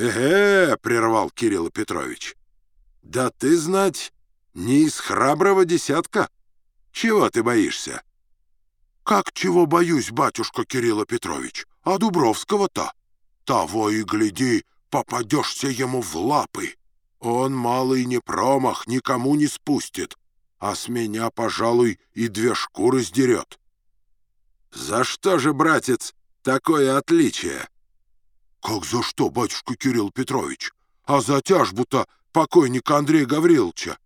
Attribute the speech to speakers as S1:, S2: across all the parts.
S1: «Эге!» — прервал Кирилл Петрович. «Да ты, знать, не из храброго десятка. Чего ты боишься?» «Как чего боюсь, батюшка Кирилл Петрович? А Дубровского-то? Того и гляди, попадешься ему в лапы. Он малый не промах, никому не спустит, а с меня, пожалуй, и две шкуры сдерет». «За что же, братец, такое отличие?» «Как за что, батюшка Кирилл Петрович? А за тяжбу-то покойника Андрея Гавриловича?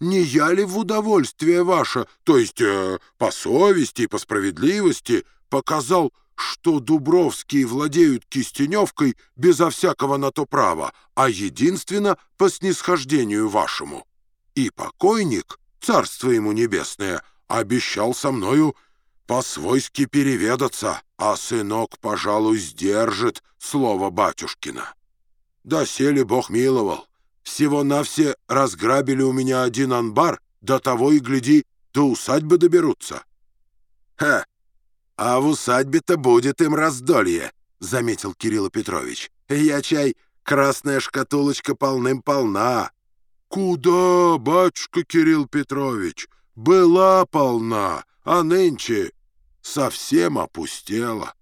S1: Не я ли в удовольствие ваше, то есть э, по совести и по справедливости, показал, что Дубровские владеют кистеневкой безо всякого на то права, а единственно по снисхождению вашему? И покойник, царство ему небесное, обещал со мною по-свойски переведаться, а сынок, пожалуй, сдержит слово батюшкина. Да сели Бог миловал. всего на все разграбили у меня один анбар, до того и гляди, до усадьбы доберутся. Ха! А в усадьбе-то будет им раздолье, заметил Кирилл Петрович. Я чай, красная шкатулочка полным-полна. Куда, батюшка Кирилл Петрович? Была полна, а нынче совсем опустела.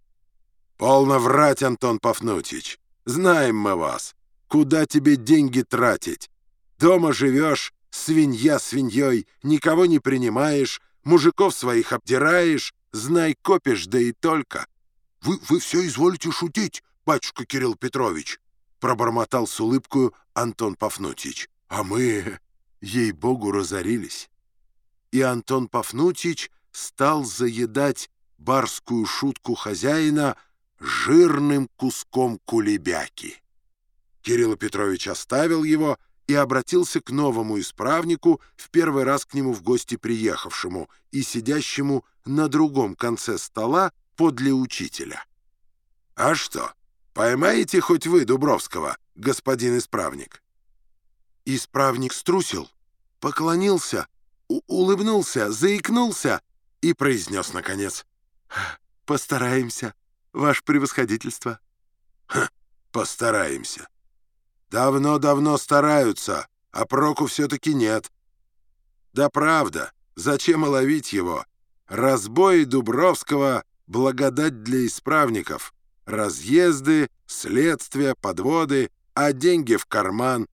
S1: Полно врать, Антон Пафнутьич. Знаем мы вас. Куда тебе деньги тратить? Дома живешь, свинья свиньей, никого не принимаешь, мужиков своих обдираешь, знай, копишь, да и только. Вы, вы все изволите шутить, батюшка Кирилл Петрович, пробормотал с улыбкою Антон Пафнутьич. А мы, ей-богу, разорились. И Антон Пафнутьич стал заедать барскую шутку хозяина жирным куском кулебяки. Кирилл Петрович оставил его и обратился к новому исправнику, в первый раз к нему в гости приехавшему и сидящему на другом конце стола подле учителя. «А что, поймаете хоть вы Дубровского, господин исправник?» Исправник струсил, поклонился, улыбнулся, заикнулся и произнес, наконец, «Постараемся, ваше превосходительство». Ха, «Постараемся. Давно-давно стараются, а проку все-таки нет. Да правда, зачем ловить его? Разбой Дубровского — благодать для исправников. Разъезды, следствия, подводы, а деньги в карман.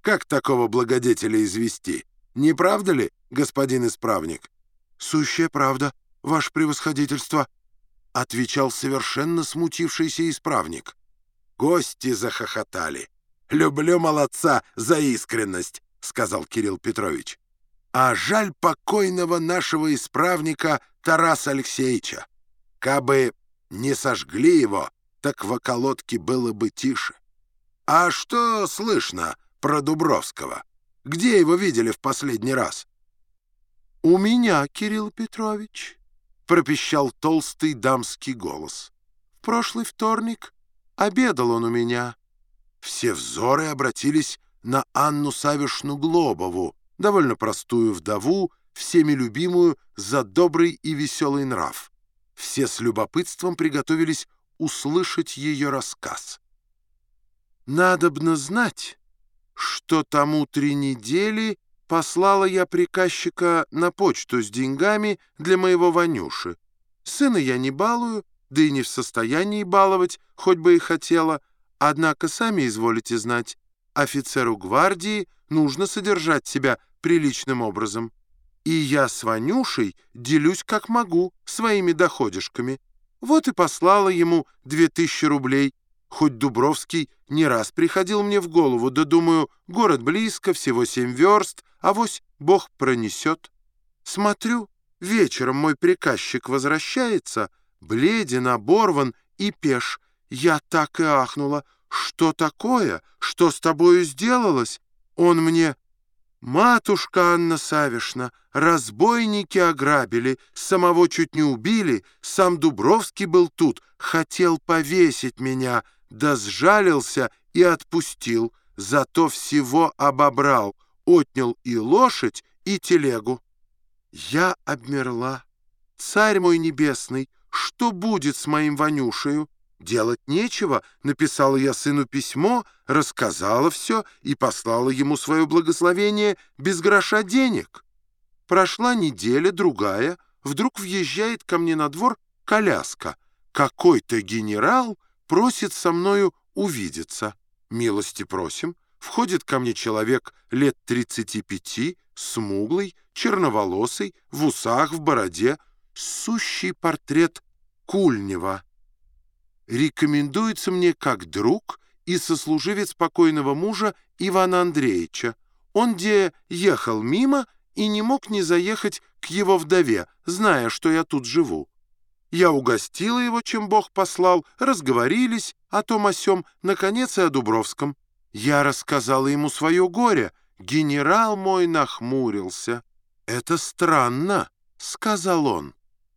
S1: Как такого благодетеля извести? Не правда ли, господин исправник?» «Сущая правда, ваше превосходительство», — отвечал совершенно смутившийся исправник. Гости захохотали. «Люблю молодца за искренность», — сказал Кирилл Петрович. «А жаль покойного нашего исправника Тараса Алексеевича. Кабы не сожгли его, так в околотке было бы тише. А что слышно про Дубровского? Где его видели в последний раз?» «У меня, Кирилл Петрович», — пропищал толстый дамский голос. «В прошлый вторник обедал он у меня». Все взоры обратились на Анну Савишну Глобову, довольно простую вдову, всеми любимую за добрый и веселый нрав. Все с любопытством приготовились услышать ее рассказ. «Надобно знать, что тому три недели Послала я приказчика на почту с деньгами для моего Ванюши. Сына я не балую, да и не в состоянии баловать, хоть бы и хотела. Однако, сами изволите знать, офицеру гвардии нужно содержать себя приличным образом. И я с Ванюшей делюсь как могу своими доходишками. Вот и послала ему две тысячи рублей, Хоть Дубровский не раз приходил мне в голову, да думаю, город близко, всего семь верст, а вось Бог пронесет. Смотрю, вечером мой приказчик возвращается, бледен, оборван и пеш. Я так и ахнула. Что такое? Что с тобою сделалось? Он мне... «Матушка Анна Савишна, разбойники ограбили, самого чуть не убили, сам Дубровский был тут, хотел повесить меня, да сжалился и отпустил, зато всего обобрал, отнял и лошадь, и телегу. Я обмерла. Царь мой небесный, что будет с моим Ванюшею? Делать нечего, написала я сыну письмо, рассказала все и послала ему свое благословение без гроша денег. Прошла неделя, другая, вдруг въезжает ко мне на двор коляска. Какой-то генерал просит со мною увидеться. Милости просим. Входит ко мне человек лет 35, смуглый, черноволосый, в усах, в бороде, сущий портрет Кульнева. Рекомендуется мне как друг и сослуживец покойного мужа Ивана Андреевича. Он где ехал мимо и не мог не заехать к его вдове, зная, что я тут живу. Я угостила его, чем Бог послал, разговорились о том о сём, наконец и о Дубровском. Я рассказала ему свое горе. Генерал мой нахмурился. «Это странно», — сказал он.